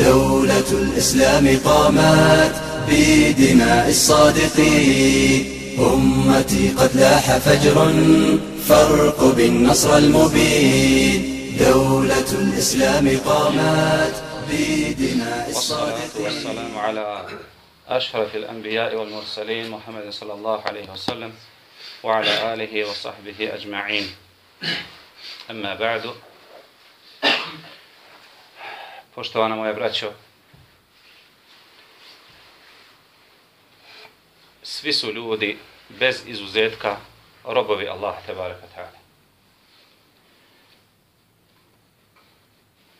دولة الإسلام قامت بدماء الصادقين. أمتي قد لاح فجر فرق بالنصر المبين. دولة الإسلام قامت بدماء الصادقين. والسلام على أشرف الأنبياء والمرسلين محمد صلى الله عليه وسلم وعلى آله وصحبه أجمعين. أما بعد poštovana moja braćo, svi su ljudi bez izuzetka robovi Allah te baraka ta'ala.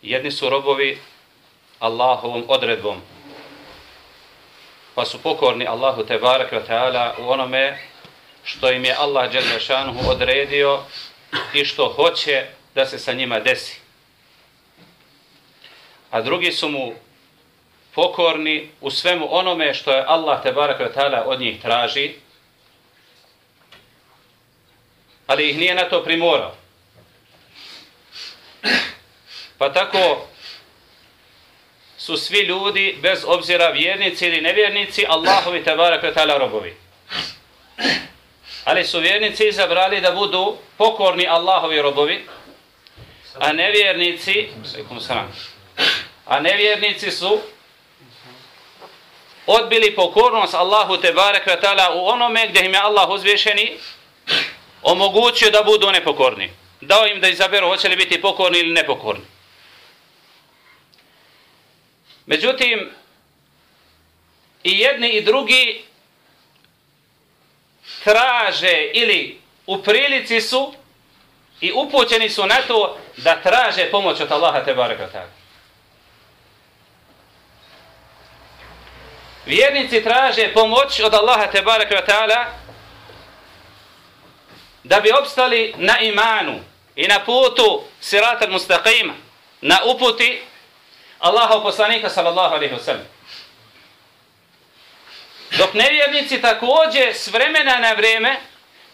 Jedni su robovi Allahovom odredbom, pa su pokorni Allahu te baraka ta'ala u onome što im je Allah Đelešanuhu odredio i što hoće da se sa njima desi a drugi su mu pokorni u svemu onome što je Allah te baraka ta'ala od njih traži, ali ih nije na to primorao. Pa tako su svi ljudi, bez obzira vjernici ili nevjernici, Allahovi te baraka ta'ala robovi. Ali su vjernici izabrali da budu pokorni Allahovi robovi, a nevjernici, alaikum salam, a nevjernici su odbili pokornost Allahu te barek ta'ala u onome gdje im je Allah uzvješeni omogućio da budu nepokorni. Dao im da izaberu hoće li biti pokorni ili nepokorni. Međutim, i jedni i drugi traže ili u prilici su i upućeni su na to da traže pomoć od Allaha te barek ta'ala. Vjernici traže pomoć od Allaha te baraka ta'ala da bi opstali na imanu i na putu sirata mustaqima, na uputi Allaha poslanika sallallahu alaihi ve sallam. Dok nevjernici također s vremena na vreme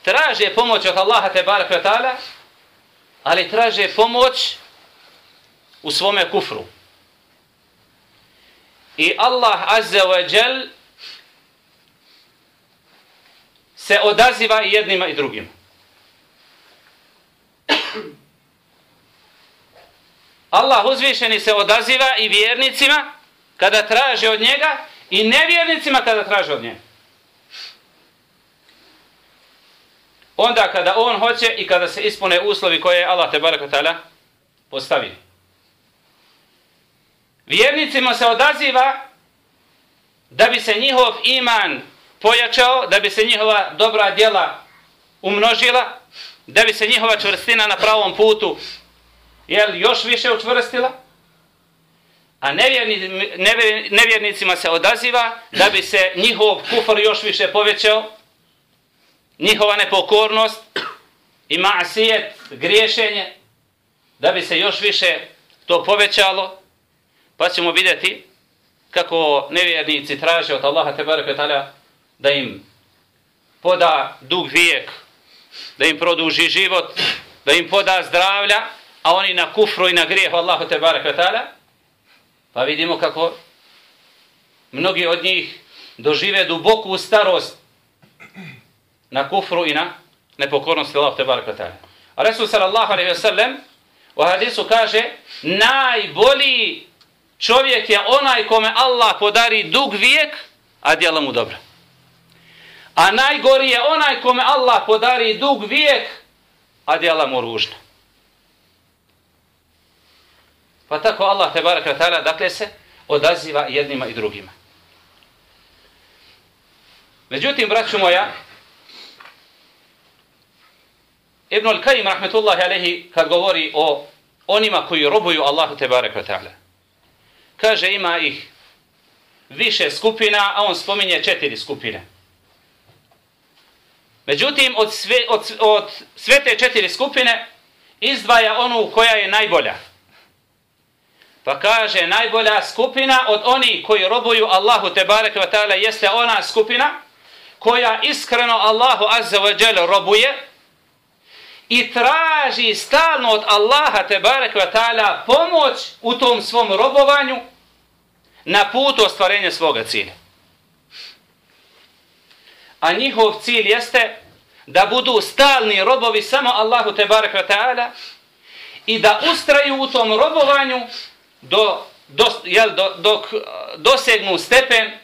traže pomoć od Allaha te baraka ta'ala, ali traže pomoć u svome kufru. I Allah Azza wa Jal se odaziva i jednima i drugima. Allah uzvišeni se odaziva i vjernicima kada traže od njega i nevjernicima kada traže od njega. Onda kada on hoće i kada se ispune uslovi koje je Allah te barakatala postavio. Vjernicima se odaziva da bi se njihov iman pojačao, da bi se njihova dobra djela umnožila, da bi se njihova čvrstina na pravom putu jel, još više učvrstila, a nevjerni, nevjer, nevjernicima se odaziva da bi se njihov kufr još više povećao, njihova nepokornost i masijet, griješenje, da bi se još više to povećalo, Pa ćemo vidjeti kako nevjernici traže od Allaha tebareke taala da im poda dug vijek, da im produži život, da im poda zdravlja, a oni na kufru i na grijeh Allahu tebareke taala. Pa vidimo kako mnogi od njih dožive duboku starost na kufru i na nepokornosti Allahu tebareke taala. A Resul sallallahu alejhi ve sellem u hadisu kaže najbolji čovjek je onaj kome Allah podari dug vijek, a djela mu dobra. A najgori je onaj kome Allah podari dug vijek, a djela mu ružna. Pa tako Allah te baraka ta'ala dakle se odaziva jednima i drugima. Međutim, braću moja, Ibn al-Qaim, rahmetullahi alehi, kad govori o onima koji robuju Allahu te baraka ta'ala, kaže ima ih više skupina, a on spominje četiri skupine. Međutim, od sve, od, od sve te četiri skupine izdvaja onu koja je najbolja. Pa kaže, najbolja skupina od oni koji robuju Allahu te barek ta'ala jeste ona skupina koja iskreno Allahu azza wa jalla robuje i traži stalno od Allaha te barek wa ta'ala pomoć u tom svom robovanju na putu ostvarenja svoga cilja. A njihov cilj jeste da budu stalni robovi samo Allahu te barek wa ta'ala i da ustraju u tom robovanju do, do, jel, do, dok uh, dosegnu stepen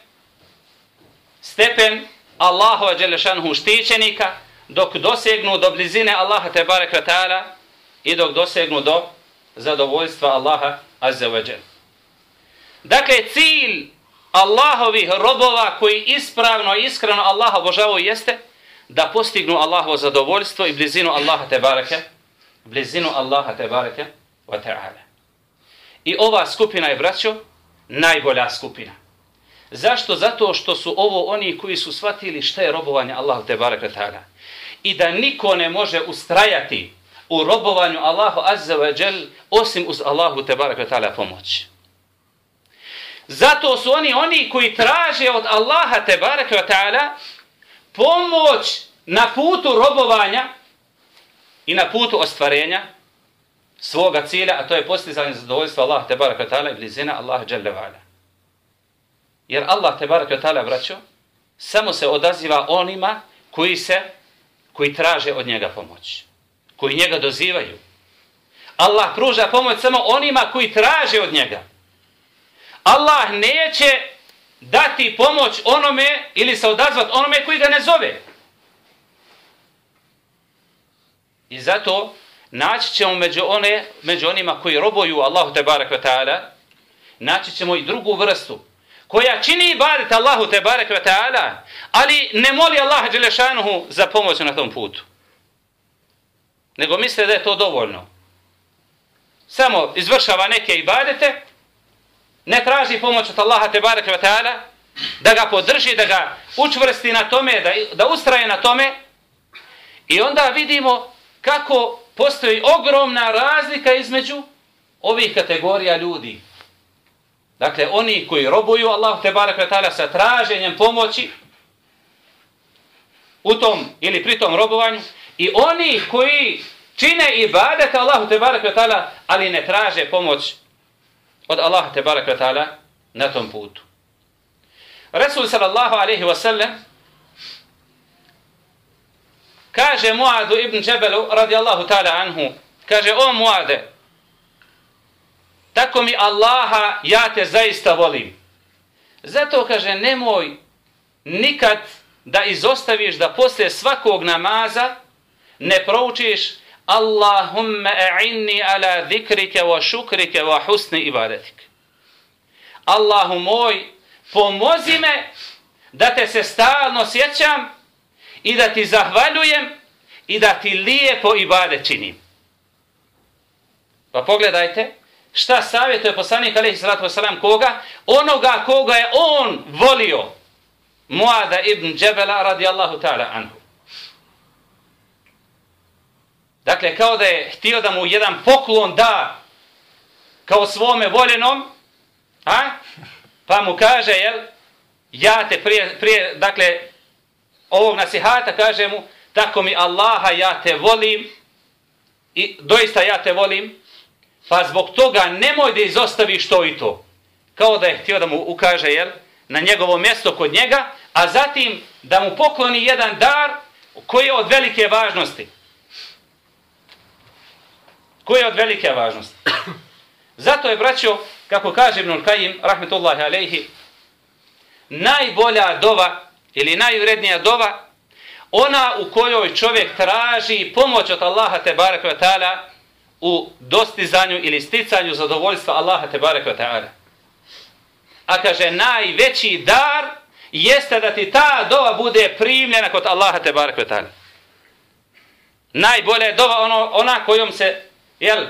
stepen Allahova dželešanhu štićenika dok dosegnu do blizine Allaha te barek ta'ala i dok dosegnu do zadovoljstva Allaha azza wa džel. Dakle, cilj Allahovih robova koji ispravno i iskreno Allaha obožavaju jeste da postignu Allahovo zadovoljstvo i blizinu Allaha te bareke, blizinu Allaha te bareke wa ta'ala. I ova skupina je, braćo, najbolja skupina. Zašto? Zato što su ovo oni koji su shvatili šta je robovanje Allahu te bareke ta'ala. I da niko ne može ustrajati u robovanju Allahu azza wa džel osim uz Allahu te bareke ta'ala pomoć. Zato su oni oni koji traže od Allaha te bareke ta'ala pomoć na putu robovanja i na putu ostvarenja svoga cilja, a to je postizanje zadovoljstva Allaha te baraka ta'ala i blizina Allaha dželle vala. Jer Allah te barak ta'ala, vraćao, samo se odaziva onima koji se, koji traže od njega pomoć. Koji njega dozivaju. Allah pruža pomoć samo onima koji traže od njega. Allah neće dati pomoć onome ili se odazvat onome koji ga ne zove. I zato naći ćemo među, one, među onima koji roboju Allahu te barak wa ta'ala, naći ćemo i drugu vrstu koja čini ibadet Allahu te barek ve ta'ala, ali ne moli Allaha Đelešanuhu za pomoć na tom putu. Nego misle da je to dovoljno. Samo izvršava neke ibadete, ne traži pomoć od Allaha te barek ve taala da ga podrži, da ga učvrsti na tome, da, da ustraje na tome i onda vidimo kako postoji ogromna razlika između ovih kategorija ljudi. Dakle, oni koji robuju Allah te barek taala sa traženjem pomoći u tom ili pri tom robovanju i oni koji čine ibadet Allahu te barek taala ali ne traže pomoć od Allaha te barek taala na tom putu. Resul sallallahu alejhi ve sellem kaže Muadu ibn Džebelu radijallahu ta'ala anhu, kaže o Muade, tako mi Allaha ja te zaista volim. Zato kaže nemoj nikad da izostaviš da posle svakog namaza ne proučiš Allahumma a'inni ala zikrike wa šukrike wa husni ibadetik. Allahu moj, pomozi me da te se stalno sjećam i da ti zahvaljujem i da ti lijepo ibade činim. Pa pogledajte, šta savjetuje poslanik alaihi salatu wasalam koga? Onoga koga je on volio. Muada ibn Džebela radijallahu ta'ala anhu. Dakle, kao da je htio da mu jedan poklon da kao svome voljenom, a? pa mu kaže, jel, ja te prije, prije, dakle, ovog nasihata kaže mu, tako mi Allaha, ja te volim, i doista ja te volim, pa zbog toga nemoj da izostaviš to i to. Kao da je htio da mu ukaže, jel, na njegovo mjesto kod njega, a zatim da mu pokloni jedan dar koji je od velike važnosti Koji je od velike važnosti. Zato je, braćo, kako kaže Ibn Kajim, rahmetullahi alejhi, najbolja dova ili najvrednija dova, ona u kojoj čovjek traži pomoć od Allaha te barek ve ta'ala u dostizanju ili sticanju zadovoljstva Allaha te barek ve ta'ala. A kaže, najveći dar jeste da ti ta dova bude primljena kod Allaha te barek ve ta'ala. Najbolja je dova ono, ona kojom se jel,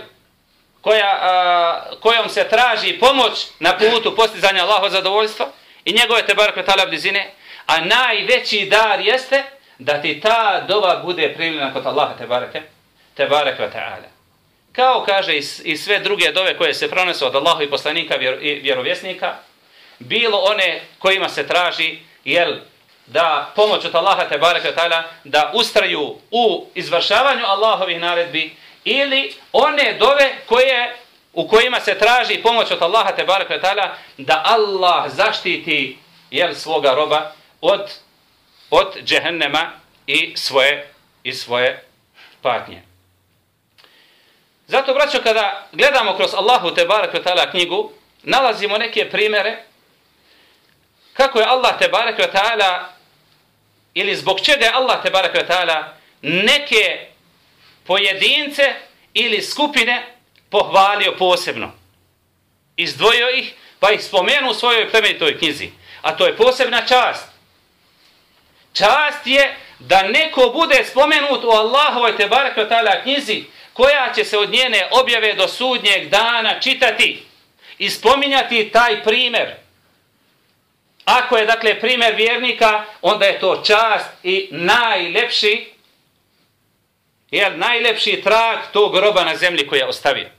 koja, a, kojom se traži pomoć na putu postizanja Allahov zadovoljstva i njegove te barek vetala blizine, a najveći dar jeste da ti ta dova bude primljena kod Allaha te bareke, te bareke ve ta'ala. Kao kaže i, sve druge dove koje se pronesu od Allaha i poslanika i vjerovjesnika, bilo one kojima se traži, jel, da pomoć od Allaha te bareke vetala, da ustraju u izvršavanju Allahovih naredbi, ili one dove koje u kojima se traži pomoć od Allaha te bareke vetala da Allah zaštiti jel svoga roba od od džehennema i svoje i svoje patnje. Zato braćo kada gledamo kroz Allahu te barek vetala knjigu, nalazimo neke primere kako je Allah te barek vetala ili zbog čega je Allah te barek vetala neke pojedince ili skupine pohvalio posebno. Izdvojio ih, pa ih spomenu u svojoj plemenitoj knjizi. A to je posebna čast. Čast je da neko bude spomenut u Allahovoj tebarek ta'ala knjizi, koja će se od njene objave do sudnjeg dana čitati i spominjati taj primjer. Ako je dakle primjer vjernika, onda je to čast i najlepši je najlepši trag tog groba na zemlji koji je ostavio.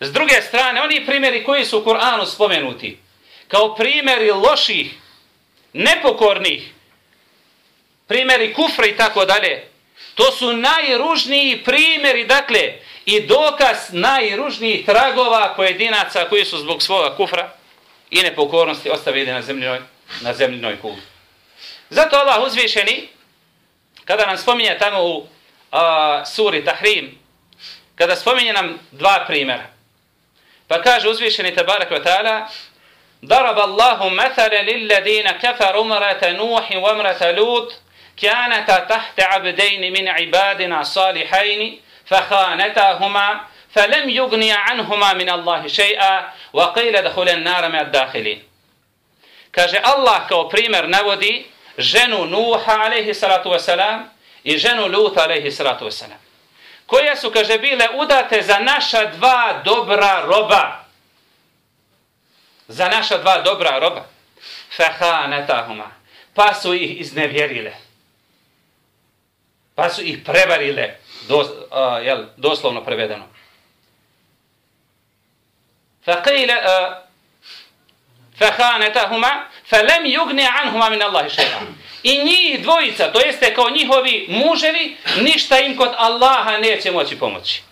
S druge strane, oni primjeri koji su u Kur'anu spomenuti, kao primjeri loših, nepokornih, primjeri kufra i tako dalje, to su najružniji primjeri, dakle, i dokaz najružnijih tragova pojedinaca koji su zbog svoga kufra i nepokornosti ostavili na zemljinoj, na zemljinoj kugli. Zato Allah uzvišeni, kada nam spominje tamo u a, suri Tahrim, kada spominje nam dva primjera, pa kaže uzvišeni tabarak wa ta'ala, ضرب الله مثلا للذين كفروا امرأة نوح وامرأة لوط كانتا تحت عبدين من عبادنا صالحين فخانتاهما فلم يغني عنهما من الله شيئا وقيل دخل النار مع الداخلين kaže Allah kao primjer navodi ženu Nuha alejhi salatu vesselam i ženu Lut alejhi salatu vesselam koje su kaže bile udate za naša dva dobra roba za naša dva dobra roba fahanatahuma pa su ih iznevjerile pa su ih prevarile dos, uh, jel, doslovno prevedeno faqila uh, fahanatahuma falam yughni anhuma min Allahi shay'an I njih dvojica, to jeste kao njihovi muževi, ništa im kod Allaha neće moći pomoći.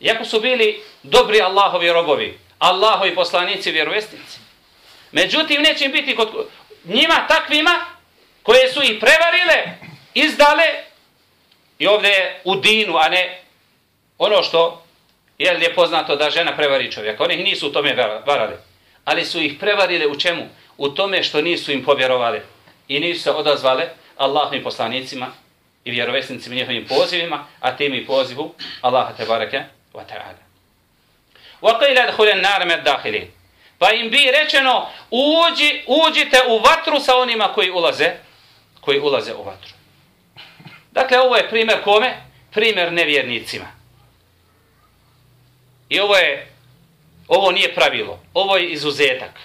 Iako su bili dobri Allahovi robovi, Allahovi poslanici, vjerovestnici. Međutim, neće im biti kod njima takvima koje su ih prevarile, izdale i ovdje je u dinu, a ne ono što je li je poznato da žena prevari čovjeka. Oni ih nisu u tome varali. Ali su ih prevarile u čemu? u tome što nisu im povjerovali i nisu se odazvali Allahovim poslanicima i vjerovesnicima njihovim pozivima, a tim i pozivu Allaha te bareke wa ta'ala. Wa qila النَّارَ nar dakhilin. Pa im bi rečeno uđi, uđite u vatru sa onima koji ulaze, koji ulaze u vatru. Dakle, ovo je primjer kome? Primjer nevjernicima. I ovo je, ovo nije pravilo, ovo je izuzetak.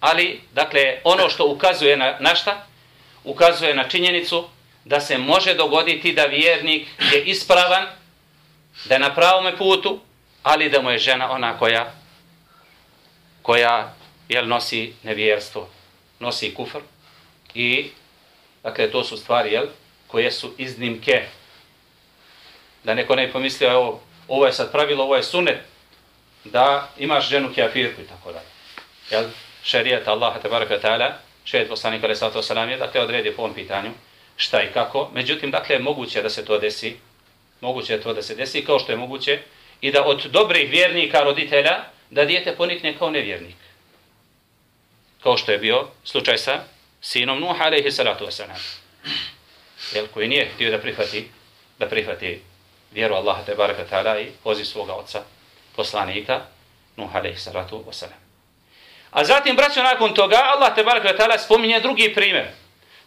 Ali, dakle, ono što ukazuje na, na šta? Ukazuje na činjenicu da se može dogoditi da vjernik je ispravan, da je na pravome putu, ali da mu je žena ona koja koja jel, nosi nevjerstvo, nosi kufr i dakle to su stvari jel, koje su iznimke. Da neko ne pomisli ovo, ovo je sad pravilo, ovo je sunet, da imaš ženu kjafirku i tako dalje. Jel? šerijat Allaha tebaraka ta'ala, šerijat poslanika alaih sallatu wasalam je, dakle, odredi po ovom pitanju šta i kako. Međutim, dakle, moguće da se to desi, moguće je to da se desi, kao što je moguće, i da od dobrih vjernika, roditelja, da dijete ponikne kao nevjernik. Kao što je bio slučaj sa sinom Nuha alaihi salatu wasalam. Jel, koji nije htio da prihvati, da prihvati vjeru Allaha tebaraka ta'ala i poziv svoga oca, poslanika, Nuha alaihi salatu wasalam. A zatim, braćo, nakon toga, Allah te barak ta'ala spominje drugi primjer.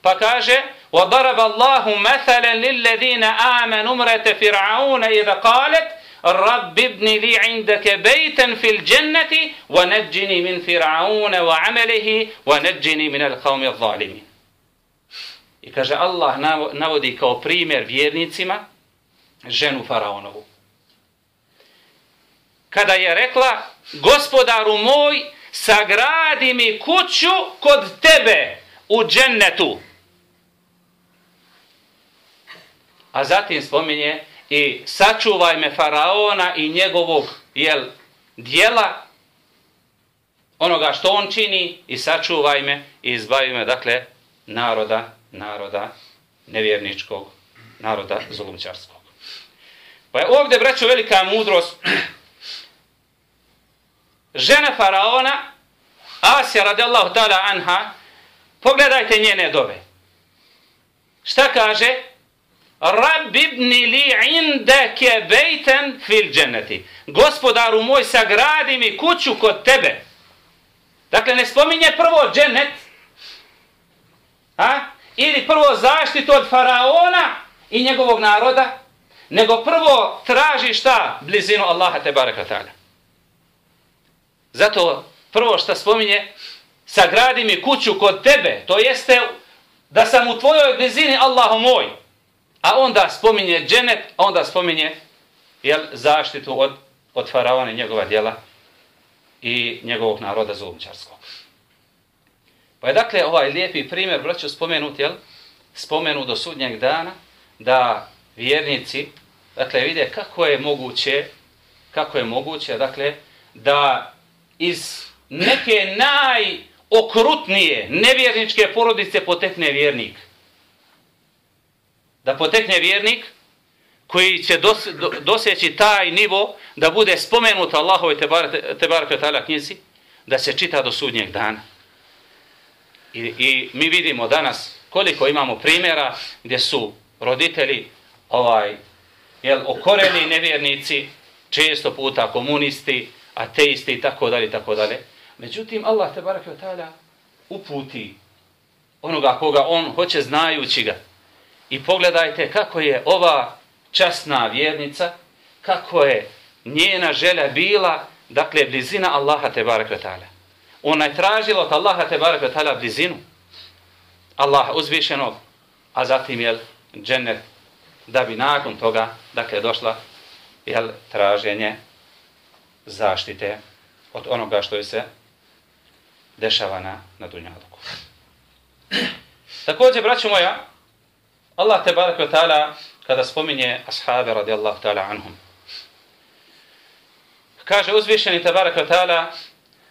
Pa kaže, وَضَرَبَ اللَّهُ مَثَلًا لِلَّذِينَ آمَنُ مْرَةَ فِرْعَوْنَ إِذَا قَالَتْ رب ابن لي عندك بيتا في الجنة ونجني من فرعون وعمله ونجني من القوم الظالمين. I kaže Allah navodi kao primjer vjernicima ženu faraonovu. Kada je rekla, gospodaru moj, sagradi mi kuću kod tebe u džennetu. A zatim spominje i sačuvaj me faraona i njegovog jel, dijela, onoga što on čini i sačuvaj me i izbavi me, dakle, naroda, naroda nevjerničkog, naroda zulumčarskog. Pa je ovdje, braću, velika mudrost žena faraona, Asija radijallahu ta'ala anha, pogledajte njene dove. Šta kaže? Rab ibni li indake bejten fil dženeti. Gospodaru moj, sagradi mi kuću kod tebe. Dakle, ne spominje prvo dženet, a? ili prvo zaštitu od faraona i njegovog naroda, nego prvo traži šta? Blizinu Allaha te baraka ta'ala. Zato prvo što spominje, sagradi mi kuću kod tebe, to jeste da sam u tvojoj blizini Allahu moj. A onda spominje dženet, a onda spominje jel, zaštitu od, od faraona i njegova djela i njegovog naroda zulumčarskog. Pa je dakle ovaj lijepi primjer, braću, spomenut, jel, spomenu do sudnjeg dana, da vjernici, dakle, vide kako je moguće, kako je moguće, dakle, da iz neke najokrutnije nevjerničke porodice potekne vjernik. Da potekne vjernik koji će dos, do, taj nivo da bude spomenut Allahove Tebara Kvetala knjizi, da se čita do sudnjeg dana. I, I mi vidimo danas koliko imamo primjera gdje su roditelji ovaj, jel, okoreni nevjernici, često puta komunisti, ateisti i tako dalje, tako dalje. Međutim, Allah te barak ta'ala uputi onoga koga on hoće znajući ga. I pogledajte kako je ova časna vjernica, kako je njena želja bila, dakle, blizina Allaha te barakvetala. ta'ala. Ona je tražila od Allaha te barakvetala ta'ala blizinu. Allah uzvišenog, a zatim je džennet da bi nakon toga, dakle, došla jel, traženje zaštite od onoga što je se dešava na, na Dunjaluku. Također, braćo moja, Allah te barak wa ta'ala, kada spominje ashabe radijallahu ta'ala anhum, kaže uzvišeni te barak wa ta'ala,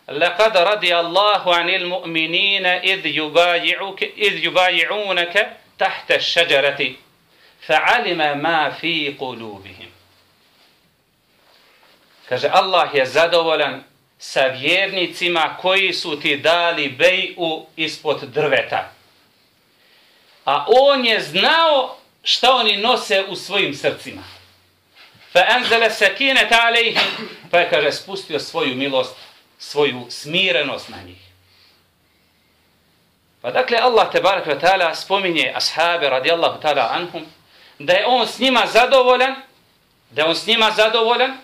لقد رضي الله عن المؤمنين إذ يبايعوك إذ يبايعونك تحت الشجرة فعلم ما في قلوبهم Kaže, Allah je zadovoljan sa vjernicima koji su ti dali beju ispod drveta. A on je znao šta oni nose u svojim srcima. Fa anzala sakinata alayhim fa je kaže spustio svoju milost, svoju smirenost na njih. Pa dakle Allah te barek ve taala spominje ashabe radijallahu taala anhum da je on s njima zadovoljan, da je on s njima zadovoljan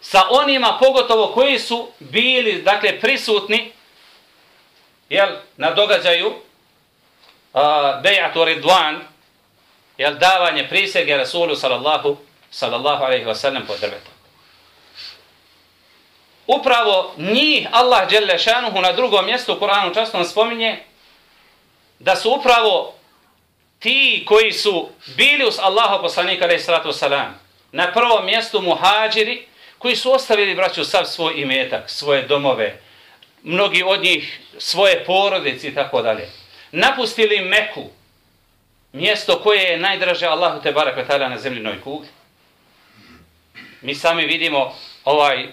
sa onima pogotovo koji su bili dakle prisutni jel, na događaju Bejatu Ridwan jel, davanje prisege Rasulu sallallahu, sallallahu alaihi wa sallam pod drvetom. Upravo njih Allah dželle šanuhu na drugom mjestu u Kur'anu časno spominje da su upravo ti koji su bili uz Allaha poslanika alaihi sallatu selam na prvom mjestu muhađiri koji su ostavili, braću, sav svoj imetak, svoje domove, mnogi od njih svoje porodice i tako dalje. Napustili Meku, mjesto koje je najdraže Allahu te barak vetala na zemljinoj kugli. Mi sami vidimo ovaj,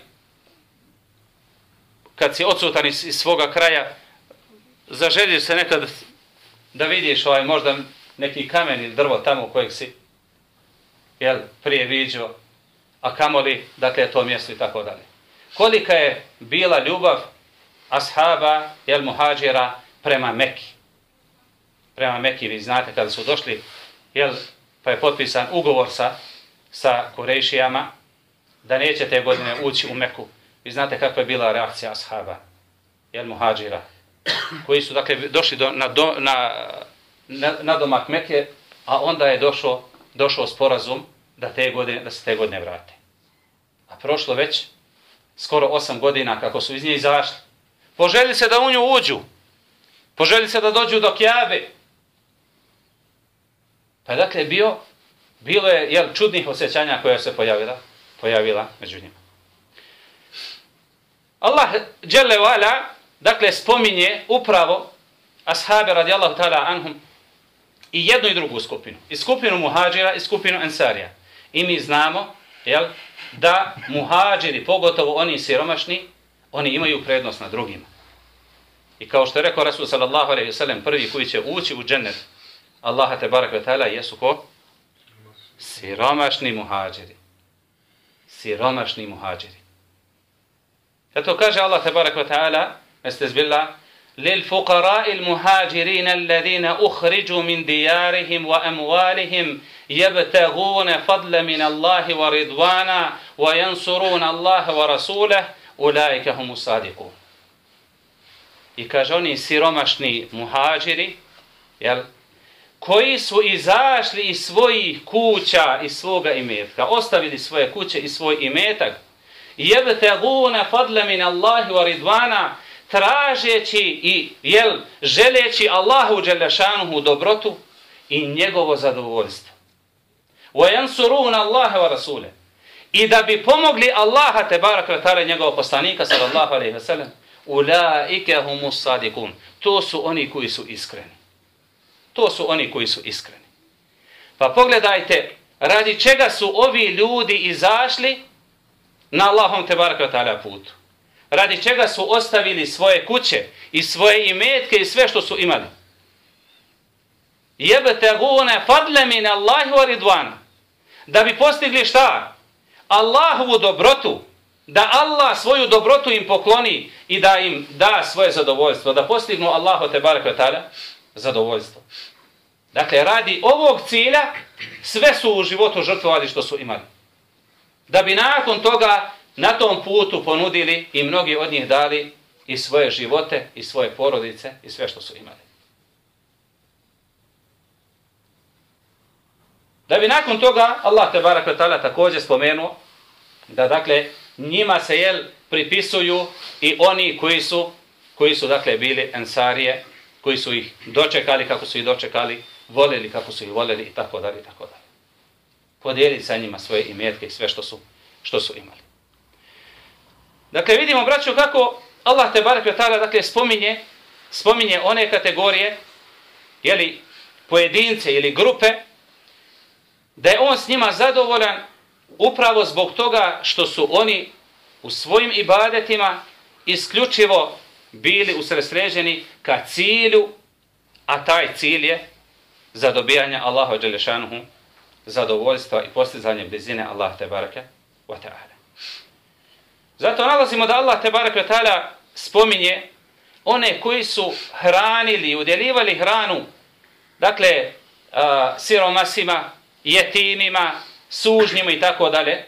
kad si odsutan iz, iz svoga kraja, zaželjiš se nekad da vidiš ovaj, možda neki kamen ili drvo tamo kojeg si jel, prije viđao, a kamoli, dakle, to mjesto i tako dalje. Kolika je bila ljubav ashaba, jel, muhađira, prema Meki. Prema Meki, vi znate, kada su došli, jel, pa je potpisan ugovor sa, sa Kurejšijama, da neće te godine ući u Meku. Vi znate kakva je bila reakcija ashaba, jel muhađira, koji su dakle došli do, na, do, na, na, na domak Meke, a onda je došao, došao sporazum da, te godine, da se te godine vrate. A prošlo već skoro osam godina kako su iz nje izašli. Poželi se da u nju uđu. Poželi se da dođu do Kjabe. Pa dakle bio, bilo je jel, čudnih osjećanja koja se pojavila, pojavila među njima. Allah dželle wala dakle spominje upravo ashabe radijallahu ta'ala anhum i jednu i drugu skupinu. I skupinu muhađira i skupinu ensarija. I mi znamo jel, da muhađiri, pogotovo oni siromašni, oni imaju prednost na drugima. I kao što je rekao Rasul sallallahu alaihi sallam, prvi koji će ući u džennet Allaha te barak ve ta'ala jesu ko? Siromašni muhađiri. Siromašni muhađiri. Zato kaže Allah te barak ve ta'ala, estezbillah, للفقراء المهاجرين الذين أخرجوا من ديارهم وأموالهم يبتغون فضل من الله ورضوانا وينصرون الله ورسوله أولئك هم الصادقون I kaže oni siromašni muhađiri, jel, koji su izašli iz svojih kuća i svoga imetka, ostavili svoje kuće i svoj imetak, jebteguna fadla min Allahi wa ridvana, tražeći i jel, želeći Allahu dželešanuhu dobrotu i njegovo zadovoljstvo. Wa yansuruna Allahe wa rasule. I da bi pomogli Allaha te barakratale njegovog poslanika sallallahu alaihi wa sallam, ulaike humus sadikun. To su oni koji su iskreni. To su oni koji su iskreni. Pa pogledajte, radi čega su ovi ljudi izašli na Allahom te baraka ta'ala putu radi čega su ostavili svoje kuće i svoje imetke i sve što su imali. Jebeteguna fadle min Allahi wa ridvan. Da bi postigli šta? Allahovu dobrotu. Da Allah svoju dobrotu im pokloni i da im da svoje zadovoljstvo. Da postignu Allahu te baraka ta'ala zadovoljstvo. Dakle, radi ovog cilja sve su u životu žrtvovali što su imali. Da bi nakon toga na tom putu ponudili i mnogi od njih dali i svoje živote i svoje porodice i sve što su imali. Da bi nakon toga Allah te barak ta'ala također spomenuo da dakle njima se jel pripisuju i oni koji su koji su dakle bili ensarije, koji su ih dočekali kako su ih dočekali, voljeli kako su ih voljeli i tako dalje i tako dalje. Podijeli sa njima svoje imetke i sve što su što su imali. Dakle, vidimo, braćo, kako Allah te barek ta'ala, dakle, spominje, spominje one kategorije, jeli, pojedince ili grupe, da je on s njima zadovoljan upravo zbog toga što su oni u svojim ibadetima isključivo bili usresreženi ka cilju, a taj cilj je zadobijanje Allaha Đelešanuhu zadovoljstva i postizanje blizine Allah te barake wa ta'ala. Zato nalazimo da Allah te wa ta'ala spominje one koji su hranili, udjelivali hranu, dakle, uh, siromasima, jetimima, sužnjima i tako dalje.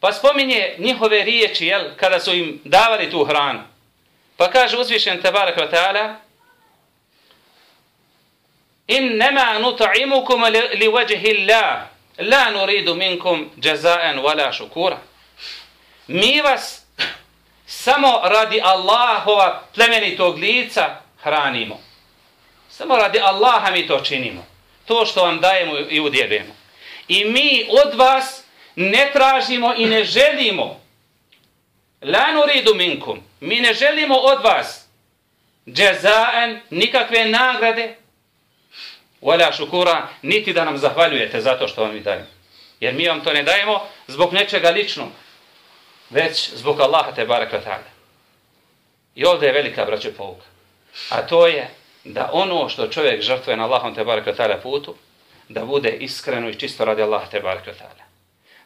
Pa spominje njihove riječi, jel, kada su im davali tu hranu. Pa kaže uzvišen te wa ta'ala, Innama nut'imukum li wajhi Allah, la nuridu minkum jazaa'an wala shukura mi vas samo radi Allahova plemenitog lica hranimo. Samo radi Allaha mi to činimo. To što vam dajemo i udjeljujemo. I mi od vas ne tražimo i ne želimo la nuridu minkum. Mi ne želimo od vas džezaen, nikakve nagrade, wala šukura, niti da nam zahvaljujete zato što vam mi dajemo. Jer mi vam to ne dajemo zbog nečega ličnog već zbog Allaha te baraka ta'ala. I ovdje je velika braća pouka. A to je da ono što čovjek žrtvuje na Allahom te baraka ta'ala putu, da bude iskreno i čisto radi Allaha te baraka ta'ala.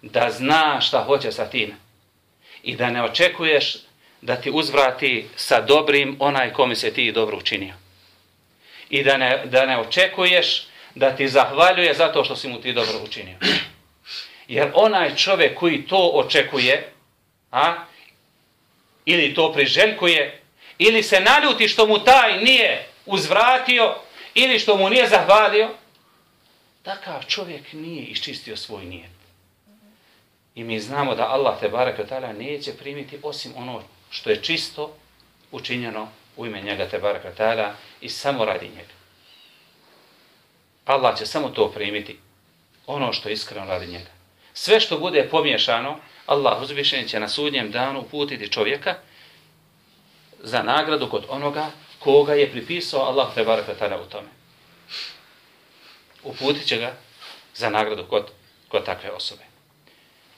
Da zna šta hoće sa tim. I da ne očekuješ da ti uzvrati sa dobrim onaj kome se ti dobro učinio. I da ne, da ne očekuješ da ti zahvaljuje zato što si mu ti dobro učinio. Jer onaj čovjek koji to očekuje, a, ili to priželjkuje, ili se naljuti što mu taj nije uzvratio, ili što mu nije zahvalio, takav čovjek nije iščistio svoj nijet. I mi znamo da Allah te barek neće primiti osim ono što je čisto učinjeno u ime njega te barek i samo radi njega. Allah će samo to primiti, ono što je iskreno radi njega. Sve što bude pomiješano, Allah uzvišen će na sudnjem danu uputiti čovjeka za nagradu kod onoga koga je pripisao Allah te barek u tome. Uputit će ga za nagradu kod, kod takve osobe.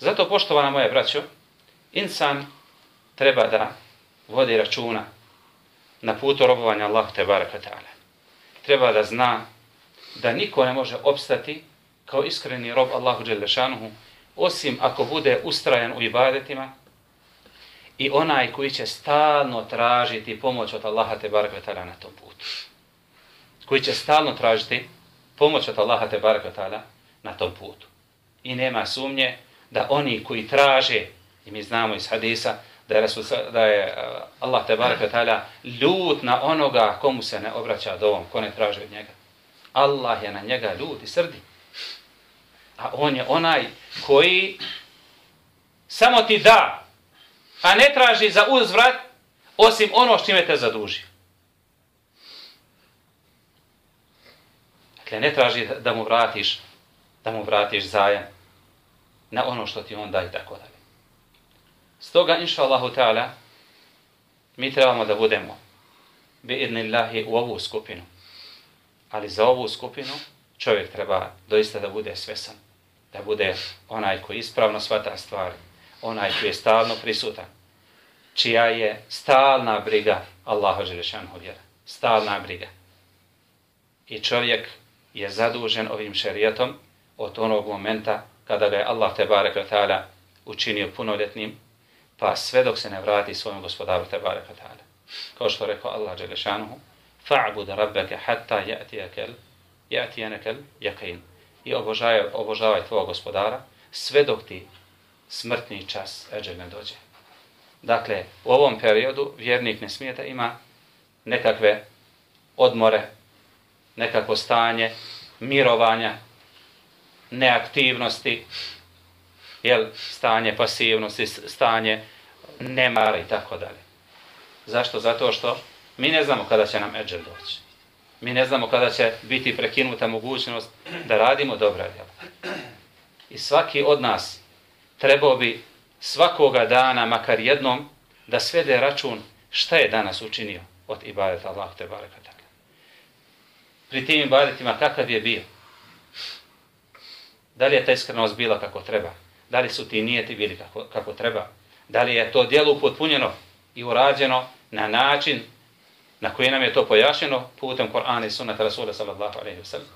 Zato, poštovana moje braćo, insan treba da vodi računa na putu robovanja Allah te baraka ta'ala. Treba da zna da niko ne može opstati kao iskreni rob Allahu Đelešanuhu, osim ako bude ustrajan u ibadetima i onaj koji će stalno tražiti pomoć od Allaha te baraka ta'ala na tom putu. Koji će stalno tražiti pomoć od Allaha te baraka ta'ala na tom putu. I nema sumnje da oni koji traže, i mi znamo iz hadisa, da je, Resul, da je e, Allah te barek ta'ala ljut na onoga komu se ne obraća dovom, ko ne traže od njega. Allah je na njega ljut i srdi. A on je onaj koji samo ti da, a ne traži za uzvrat osim ono što čime te zaduži. Dakle, ne traži da mu vratiš, da mu vratiš zajam na ono što ti on da i tako dalje. Stoga, inša Allahu ta'ala, mi trebamo da budemo bi idnillahi u ovu skupinu. Ali za ovu skupinu čovjek treba doista da bude svesan. Da bude onaj koji ispravno svata stvari. Onaj koji je stalno prisutan. Čija je stalna briga Allahu Želešanu vjera. Stalna briga. I čovjek je zadužen ovim šerijetom od onog momenta kada ga je Allah te barek učinio punoljetnim, pa sve dok se ne vrati svojom gospodaru te barek ta'ala. Kao što rekao Allah Đelešanuhu, fa'bud rabbeke hatta ja'tijakel, ja'tijanekel jakin. I obožavaj, obožavaj tvojeg gospodara sve dok ti smrtni čas eđel ne dođe. Dakle, u ovom periodu vjernik ne smije da ima nekakve odmore, nekako stanje, mirovanja, neaktivnosti, jel, stanje pasivnosti, stanje nemara i tako dalje. Zašto? Zato što mi ne znamo kada će nam eđel doći. Mi ne znamo kada će biti prekinuta mogućnost da radimo dobra djela. I svaki od nas trebao bi svakoga dana, makar jednom, da svede račun šta je danas učinio od ibadeta Allah te bareka Pri tim ibadetima kakav je bio? Da li je ta iskrenost bila kako treba? Da li su ti nijeti bili kako, kako treba? Da li je to djelo upotpunjeno i urađeno na način na koji nam je to pojašnjeno putem Korana i Sunnata Rasula sallallahu alaihi wa sallam?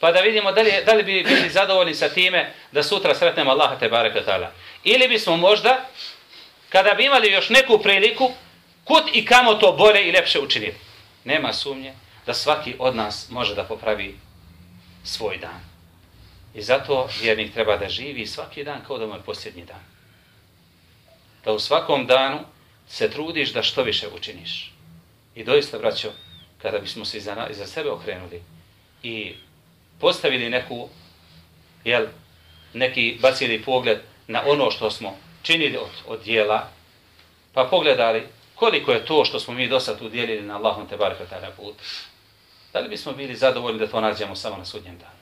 Pa da vidimo da li, da li bi bili zadovoljni sa time da sutra sretnemo Allaha te bareke ta'ala. Ili bismo možda, kada bi imali još neku priliku, kut i kamo to bolje i lepše učinili. Nema sumnje da svaki od nas može da popravi svoj dan. I zato vjernik treba da živi svaki dan kao da mu je posljednji dan. Da u svakom danu se trudiš da što više učiniš. I doista, braćo, kada bismo se iza, iza sebe okrenuli i postavili neku, jel, neki bacili pogled na ono što smo činili od, od dijela, pa pogledali koliko je to što smo mi do sad udjelili na Allahom te barakatara putu. Da li bismo bili zadovoljni da to nađemo samo na sudnjem danu?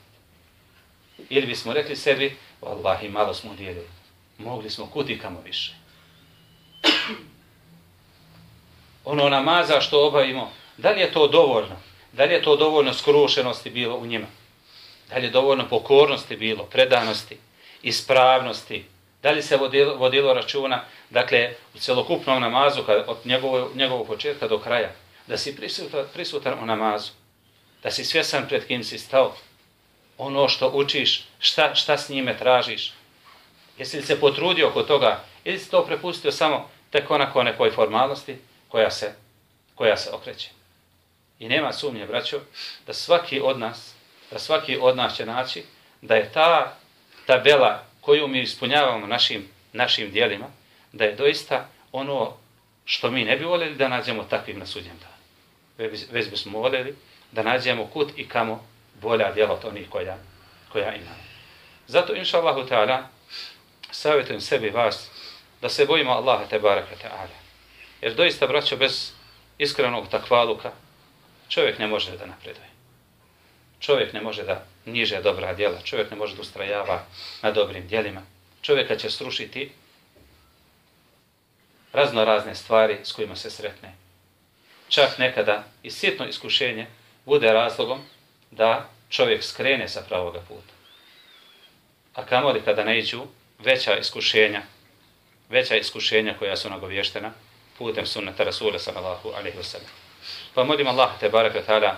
Ili bismo rekli sebi, vallahi, malo smo udjeli. Mogli smo kuti kamo više. Ono namaza što obavimo, da li je to dovoljno? Da li je to dovoljno skrušenosti bilo u njima? Da li je dovoljno pokornosti bilo, predanosti, ispravnosti? Da li se vodilo, vodilo računa, dakle, u celokupnom namazu, kad, od njegovog, njegovog početka do kraja, da si prisutan, prisutan u namazu, da si svjesan pred kim si stao, ono što učiš, šta, šta s njime tražiš. Jesi li se potrudio oko toga ili si to prepustio samo tek onako nekoj formalnosti koja se, koja se okreće. I nema sumnje, braćo, da svaki od nas, da svaki od nas će naći da je ta tabela koju mi ispunjavamo našim, našim dijelima, da je doista ono što mi ne bi voljeli da nađemo takvim na sudnjem danu. Već bismo voljeli da nađemo kut i kamo bolja djela od onih koja, koja imamo. Zato, inša Allahu ta'ala, savjetujem sebi vas da se bojimo Allaha te baraka ta'ala. Jer doista, braćo, bez iskrenog takvaluka, čovjek ne može da napreduje. Čovjek ne može da niže dobra djela, čovjek ne može da ustrajava na dobrim djelima. Čovjeka će srušiti razno razne stvari s kojima se sretne. Čak nekada i sitno iskušenje bude razlogom da čovjek skrene sa pravoga puta. A kamoli kada ne iđu veća iskušenja, veća iskušenja koja su nagovještena putem sunnata Rasula sallallahu alaihi wasallam. Pa molim Allah te baraka ta'ala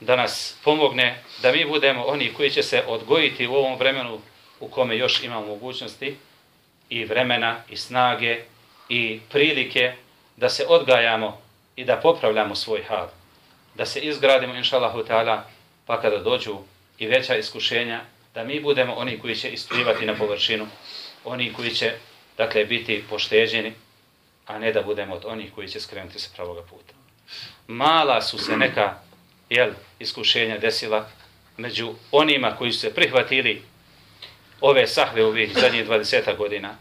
da nas pomogne da mi budemo oni koji će se odgojiti u ovom vremenu u kome još imamo mogućnosti i vremena i snage i prilike da se odgajamo i da popravljamo svoj hal. Da se izgradimo, inša Allahu ta'ala, pa kada dođu i veća iskušenja, da mi budemo oni koji će isplivati na površinu, oni koji će, dakle, biti pošteđeni, a ne da budemo od onih koji će skrenuti sa pravoga puta. Mala su se neka jel, iskušenja desila među onima koji su se prihvatili ove sahve u ovih zadnjih 20 godina,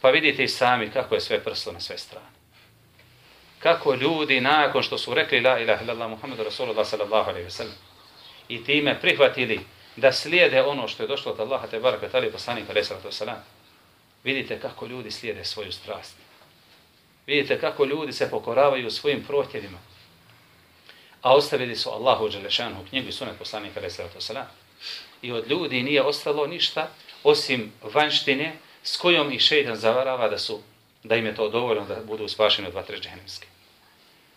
pa vidite i sami kako je sve prslo na sve strane. Kako ljudi nakon što su rekli la ilaha illallah Muhammedu Rasulullah sallallahu alaihi wa sallam i time prihvatili da slijede ono što je došlo od Allaha te baraka tali poslanik alaihi sallatu wasalam. vidite kako ljudi slijede svoju strast. Vidite kako ljudi se pokoravaju svojim protjevima. A ostavili su Allahu Đelešanu u knjigu i sunet poslanika alaihi sallatu wasalam. I od ljudi nije ostalo ništa osim vanštine s kojom i šeitan zavarava da su da im je to dovoljno da budu spašeni od vatre džehennemske.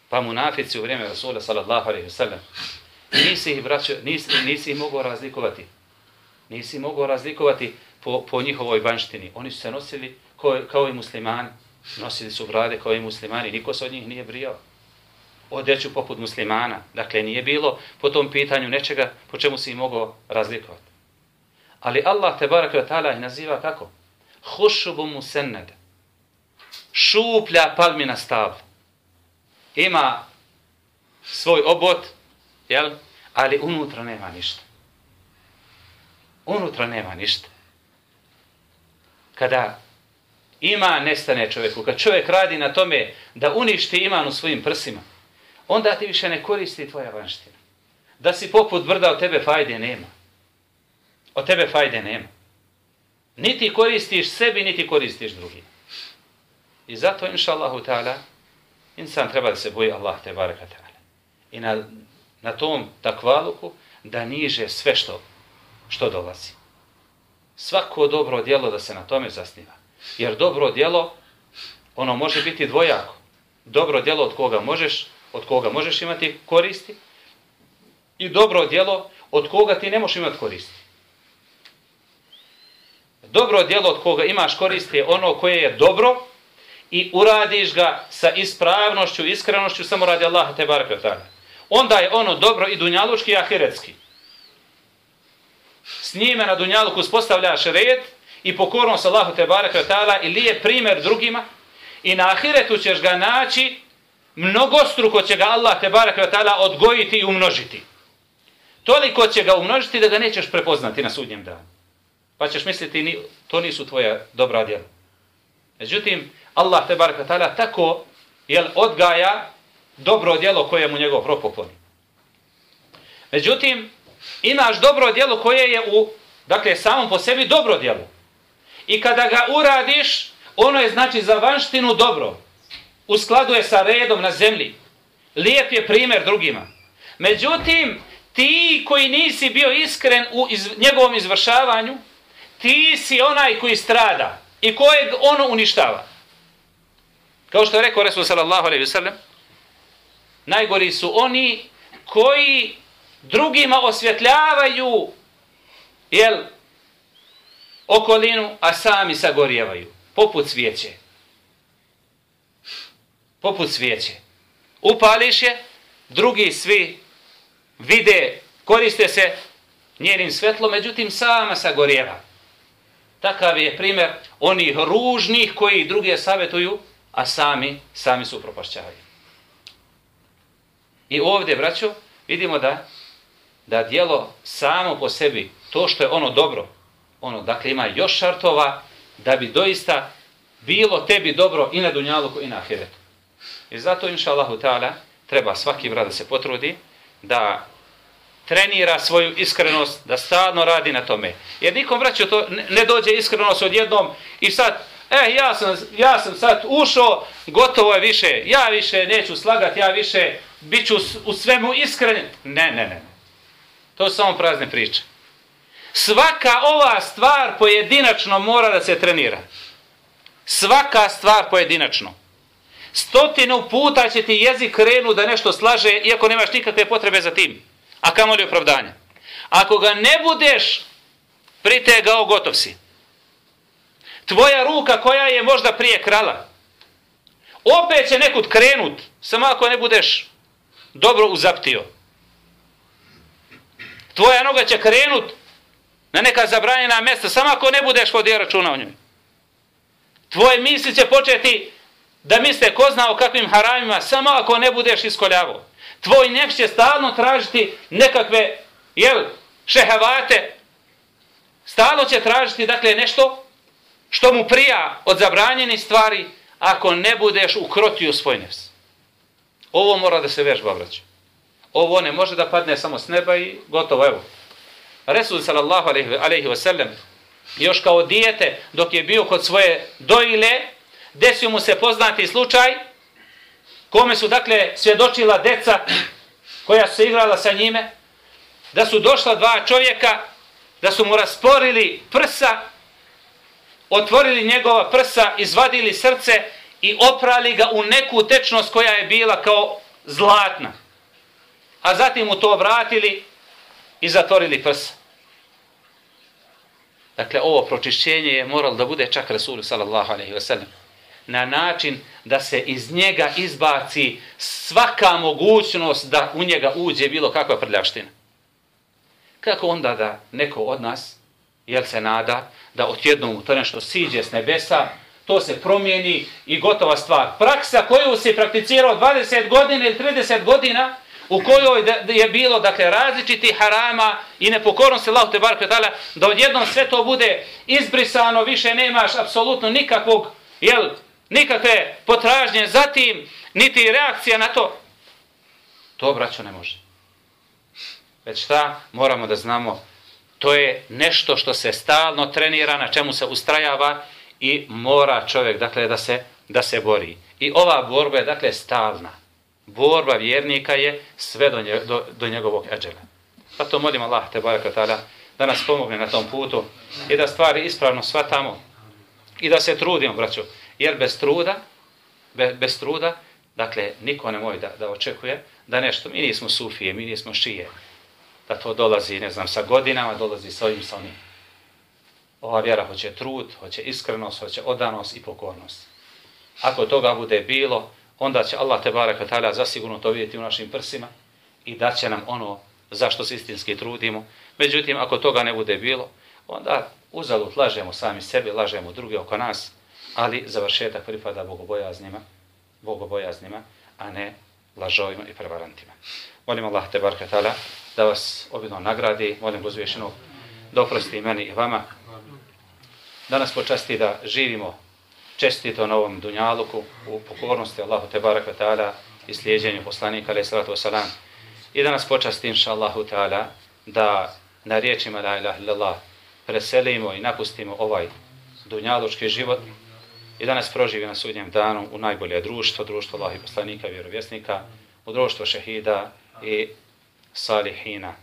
Pa munafici u vrijeme Rasula sallallahu alaihi wasallam nisi ih, braćo, nisi, nisi ih mogao razlikovati. Nisi mogao razlikovati po, po njihovoj vanštini. Oni su se nosili kao, kao i muslimani. Nosili su brade kao i muslimani. Niko se od njih nije brijao. Odeću poput muslimana. Dakle, nije bilo po tom pitanju nečega po čemu si ih mogao razlikovati. Ali Allah te barak ta'ala ih naziva kako? Hušubu musenned. Šuplja palmina stav. Ima svoj obot, jel? ali unutra nema ništa. Unutra nema ništa. Kada ima nestane čovjeku, kad čovjek radi na tome da uništi iman u svojim prsima, onda ti više ne koristi tvoja vanština. Da si poput brda od tebe fajde nema. Od tebe fajde nema. Niti koristiš sebi, niti koristiš drugim. I zato, inša Allahu ta'ala, insan treba da se boji Allah te baraka ta'ala. I na, na tom takvaluku da niže sve što, što dolazi. Svako dobro djelo da se na tome zasniva. Jer dobro djelo, ono može biti dvojako. Dobro djelo od koga možeš, od koga možeš imati koristi i dobro djelo od koga ti ne možeš imati koristi. Dobro djelo od koga imaš koristi je ono koje je dobro i uradiš ga sa ispravnošću, iskrenošću, samo radi Allaha te barake Onda je ono dobro i dunjalučki i ahiretski. S njime na dunjaluku uspostavljaš red i pokornost Allahu te barake i lije primjer drugima i na ahiretu ćeš ga naći mnogostruko će ga Allah te barake odgojiti i umnožiti. Toliko će ga umnožiti da ga nećeš prepoznati na sudnjem danu. Pa ćeš misliti, to nisu tvoja dobra djela. Međutim, Allah te baraka ta'ala tako jel, odgaja dobro djelo koje mu njegov propokloni. Međutim, imaš dobro djelo koje je u, dakle, samom po sebi dobro djelo. I kada ga uradiš, ono je znači za vanštinu dobro. U skladu je sa redom na zemlji. Lijep je primjer drugima. Međutim, ti koji nisi bio iskren u iz, njegovom izvršavanju, ti si onaj koji strada i kojeg ono uništava. Kao što je rekao Resul sallallahu alaihi sallam, najgori su oni koji drugima osvjetljavaju jel, okolinu, a sami sagorjevaju. Poput svijeće. Poput svijeće. Upališ je, drugi svi vide, koriste se njenim svetlom, međutim sama sagorjeva. takav je primjer onih ružnih koji druge savjetuju, a sami, sami su propašćavaju. I ovdje, braćo, vidimo da da dijelo samo po sebi, to što je ono dobro, ono, dakle, ima još šartova da bi doista bilo tebi dobro i na dunjaluku i na ahiretu. I zato, inša Allahu ta'ala, treba svaki brat da se potrudi, da trenira svoju iskrenost, da stalno radi na tome. Jer nikom braćo, to, ne dođe iskrenost odjednom i sad, eh, ja sam, ja sam sad ušao, gotovo je više, ja više neću slagati, ja više bit ću u svemu iskren. Ne, ne, ne. To su samo prazne priče. Svaka ova stvar pojedinačno mora da se trenira. Svaka stvar pojedinačno. Stotinu puta će ti jezik krenu da nešto slaže, iako nemaš nikakve potrebe za tim. A kamo li opravdanja? Ako ga ne budeš pritegao, gotov si. Tvoja ruka koja je možda prije krala, opet će nekud krenut, samo ako ne budeš dobro uzaptio. Tvoja noga će krenut na neka zabranjena mjesta, samo ako ne budeš vodio računa o njoj. Tvoje misli će početi da misle ko zna o kakvim haramima, samo ako ne budeš iskoljavo. Tvoj nek će stalno tražiti nekakve, jel, šehevate, stalno će tražiti, dakle, nešto što mu prija od zabranjenih stvari, ako ne budeš ukrotio svoj nefs. Ovo mora da se vežba, braću. Ovo ne može da padne samo s neba i gotovo, evo. Resul sallallahu alaihi, alaihi wasallam, još kao dijete, dok je bio kod svoje dojile, desio mu se poznati slučaj, kome su, dakle, svjedočila deca koja su se igrala sa njime, da su došla dva čovjeka, da su mu rasporili prsa, otvorili njegova prsa, izvadili srce i oprali ga u neku tečnost koja je bila kao zlatna. A zatim mu to vratili i zatvorili prsa. Dakle, ovo pročišćenje je moralo da bude čak Resulu sallallahu alaihi wa sallam na način da se iz njega izbaci svaka mogućnost da u njega uđe bilo kakva prljavština. Kako onda da neko od nas, jel se nada, da odjednom to nešto siđe s nebesa, to se promijeni i gotova stvar. Praksa koju se prakticirao 20 godina ili 30 godina, u kojoj je bilo dakle različiti harama i nepokornosti Allahu te barke taala da odjednom sve to bude izbrisano više nemaš apsolutno nikakvog jel nikakve potražnje zatim niti reakcija na to. To braćo ne može. Već šta moramo da znamo? To je nešto što se stalno trenira na čemu se ustrajava i mora čovjek dakle da se da se bori i ova borba je dakle stalna borba vjernika je sve do, nje, do, do njegovog eđela. Pa to molim Allah, te baraka ta'ala, da nas pomogne na tom putu i da stvari ispravno shvatamo i da se trudimo, braćo. Jer bez truda, be, bez truda, dakle, niko ne može da, da očekuje da nešto, mi nismo sufije, mi nismo šije, da to dolazi, ne znam, sa godinama, dolazi sa ovim, sa onim. Ova vjera hoće trud, hoće iskrenost, hoće odanost i pokornost. Ako toga bude bilo, onda će Allah te barek ta'ala zasigurno to vidjeti u našim prsima i da će nam ono zašto se istinski trudimo. Međutim, ako toga ne bude bilo, onda uzalut lažemo sami sebi, lažemo druge oko nas, ali završetak pripada bogobojaznima, bogobojaznima, a ne lažovima i prevarantima. Molim Allah te barek ta'ala da vas obidno nagradi, molim go uzvišenog da oprosti meni i vama, Danas počasti da živimo čestito na ovom dunjaluku u pokornosti Allahu te baraka ta'ala i slijedjenju poslanika alaih salatu wasalam i da nas počasti inša Allahu ta'ala da na riječima la ilaha illallah preselimo i napustimo ovaj dunjalučki život i danas proživi na sudnjem danu u najbolje društvo, društvo Allahi poslanika, vjerovjesnika, u društvo šehida i salihina.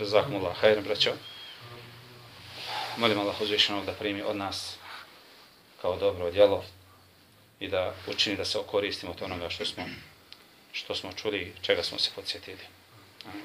Zakumullah, hajde braćo. Molim Allah uzvišenog da primi od nas kao dobro djelo i da učini da se okoristimo od onoga što smo, što smo čuli, čega smo se podsjetili. Amen.